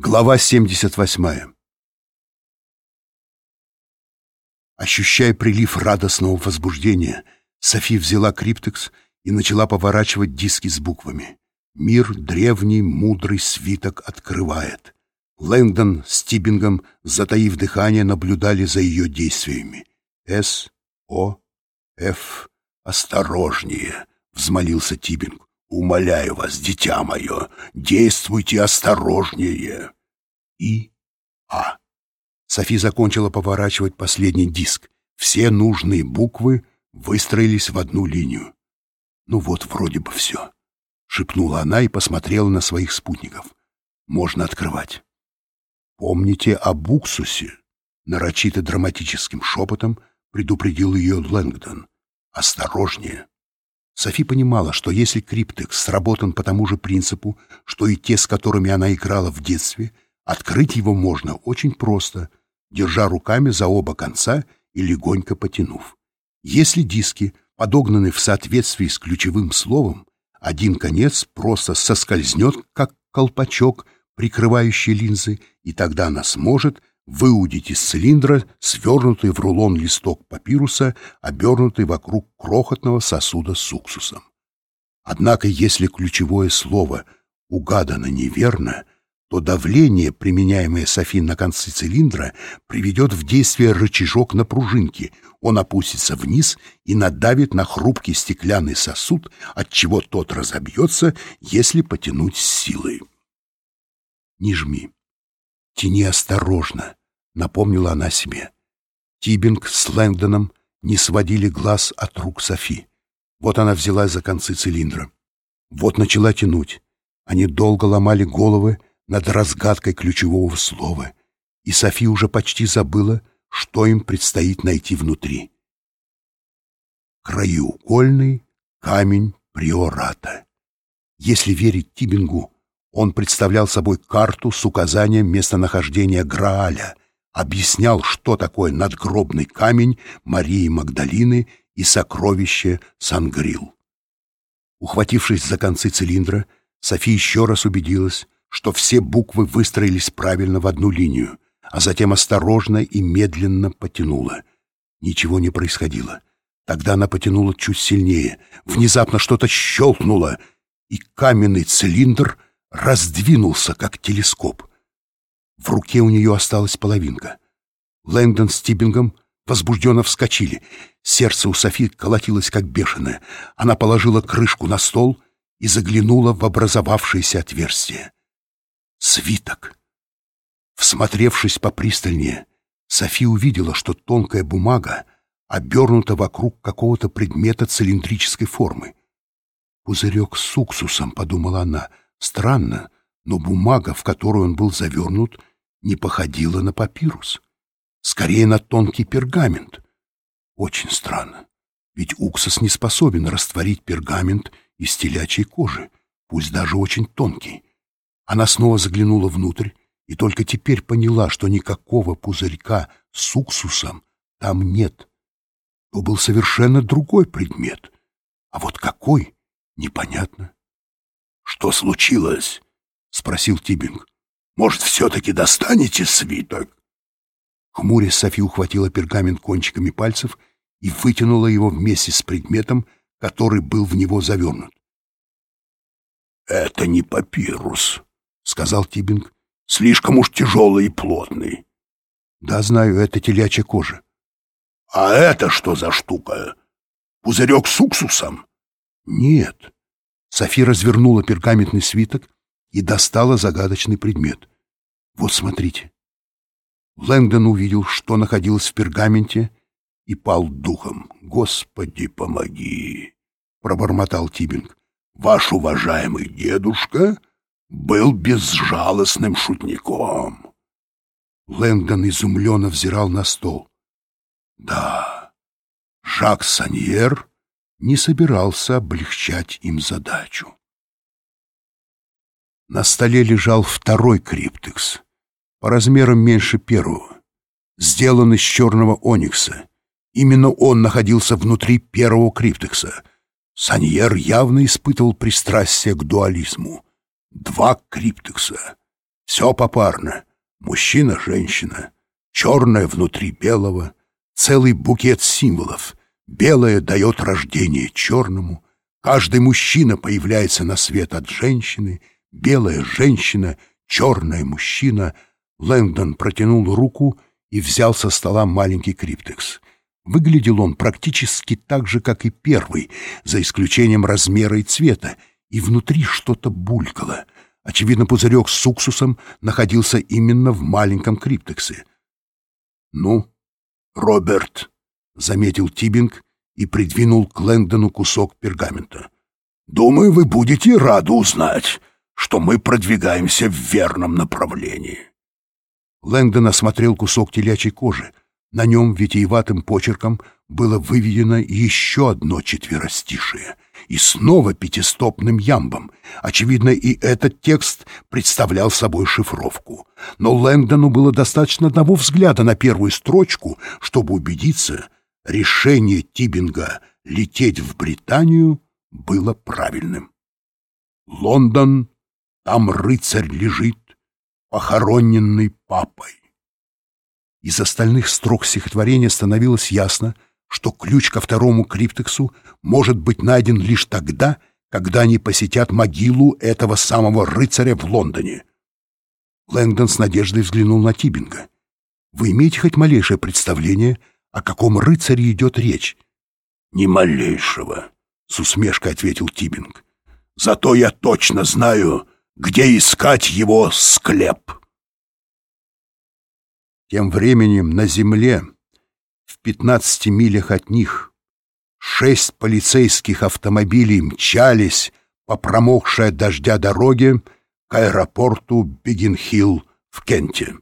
Глава 78. Ощущая прилив радостного возбуждения, Софи взяла криптекс и начала поворачивать диски с буквами. Мир древний, мудрый свиток открывает. Лэнгдон с Тибингом, затаив дыхание, наблюдали за ее действиями. «С, О, Ф, осторожнее!» — взмолился Тибинг. Умоляю вас, дитя мое, действуйте осторожнее. И А. Софи закончила поворачивать последний диск. Все нужные буквы выстроились в одну линию. Ну вот, вроде бы все. Шепнула она и посмотрела на своих спутников. Можно открывать. Помните об уксусе? Нарочито драматическим шепотом предупредил ее Лэнгдон. Осторожнее. Софи понимала, что если криптекс сработан по тому же принципу, что и те, с которыми она играла в детстве, открыть его можно очень просто, держа руками за оба конца и легонько потянув. Если диски подогнаны в соответствии с ключевым словом, один конец просто соскользнет, как колпачок, прикрывающий линзы, и тогда она сможет выудить из цилиндра свернутый в рулон листок папируса, обернутый вокруг крохотного сосуда с уксусом. Однако, если ключевое слово угадано неверно, то давление, применяемое Софи на конце цилиндра, приведет в действие рычажок на пружинке. Он опустится вниз и надавит на хрупкий стеклянный сосуд, от чего тот разобьется, если потянуть с силой. Не жми. Тяни осторожно, напомнила она себе. Тибинг с Лэнгдоном не сводили глаз от рук Софи. Вот она взялась за концы цилиндра. Вот начала тянуть. Они долго ломали головы над разгадкой ключевого слова, и Софи уже почти забыла, что им предстоит найти внутри. Краеугольный камень приората. Если верить Тибингу, он представлял собой карту с указанием местонахождения Грааля — объяснял, что такое надгробный камень Марии Магдалины и сокровище Сангрил. Ухватившись за концы цилиндра, София еще раз убедилась, что все буквы выстроились правильно в одну линию, а затем осторожно и медленно потянула. Ничего не происходило. Тогда она потянула чуть сильнее. Внезапно что-то щелкнуло, и каменный цилиндр раздвинулся, как телескоп. В руке у нее осталась половинка. Лэндон с Тибингом возбужденно вскочили. Сердце у Софи колотилось, как бешеное. Она положила крышку на стол и заглянула в образовавшееся отверстие. Свиток. Всмотревшись попристальнее, Софи увидела, что тонкая бумага обернута вокруг какого-то предмета цилиндрической формы. «Пузырек с уксусом», — подумала она. «Странно, но бумага, в которую он был завернут, не походила на папирус. Скорее, на тонкий пергамент. Очень странно, ведь уксус не способен растворить пергамент из телячьей кожи, пусть даже очень тонкий. Она снова заглянула внутрь и только теперь поняла, что никакого пузырька с уксусом там нет. То был совершенно другой предмет. А вот какой — непонятно. — Что случилось? — спросил Тибинг. Может, все-таки достанете свиток?» Хмурясь, Софи ухватила пергамент кончиками пальцев и вытянула его вместе с предметом, который был в него завернут. «Это не папирус», — сказал Тибинг. «Слишком уж тяжелый и плотный». «Да, знаю, это телячья кожа». «А это что за штука? Пузырек с уксусом?» «Нет». Софи развернула пергаментный свиток и достала загадочный предмет. Вот смотрите. Лэнгдон увидел, что находилось в пергаменте, и пал духом. «Господи, помоги!» — пробормотал Тибинг. «Ваш уважаемый дедушка был безжалостным шутником». Лэнгдон изумленно взирал на стол. Да, Жак Саньер не собирался облегчать им задачу. На столе лежал второй криптекс, по размерам меньше первого, сделан из черного оникса. Именно он находился внутри первого криптекса. Саньер явно испытывал пристрастие к дуализму. Два криптекса. Все попарно. Мужчина-женщина. Черное внутри белого. Целый букет символов. Белое дает рождение черному. Каждый мужчина появляется на свет от женщины. Белая женщина, черная мужчина. Лэнгдон протянул руку и взял со стола маленький криптекс. Выглядел он практически так же, как и первый, за исключением размера и цвета, и внутри что-то булькало. Очевидно, пузырек с уксусом находился именно в маленьком криптексе. «Ну, Роберт», — заметил Тибинг и придвинул к Лэнгдону кусок пергамента. «Думаю, вы будете рады узнать, что мы продвигаемся в верном направлении». Лэнгдон осмотрел кусок телячьей кожи. На нем витиеватым почерком было выведено еще одно четверостишее — и снова пятистопным ямбом. Очевидно, и этот текст представлял собой шифровку. Но Лэнгдону было достаточно одного взгляда на первую строчку, чтобы убедиться, решение Тибинга лететь в Британию было правильным. Лондон, там рыцарь лежит, похороненный папой. Из остальных строк стихотворения становилось ясно — что ключ ко второму криптексу может быть найден лишь тогда, когда они посетят могилу этого самого рыцаря в Лондоне. Лэнгдон с надеждой взглянул на Тибинга. «Вы имеете хоть малейшее представление, о каком рыцаре идет речь?» «Ни малейшего», — с усмешкой ответил Тибинг. «Зато я точно знаю, где искать его склеп». Тем временем на земле в 15 милях от них шесть полицейских автомобилей мчались по промокшей от дождя дороге к аэропорту Бигенхилл в Кенте.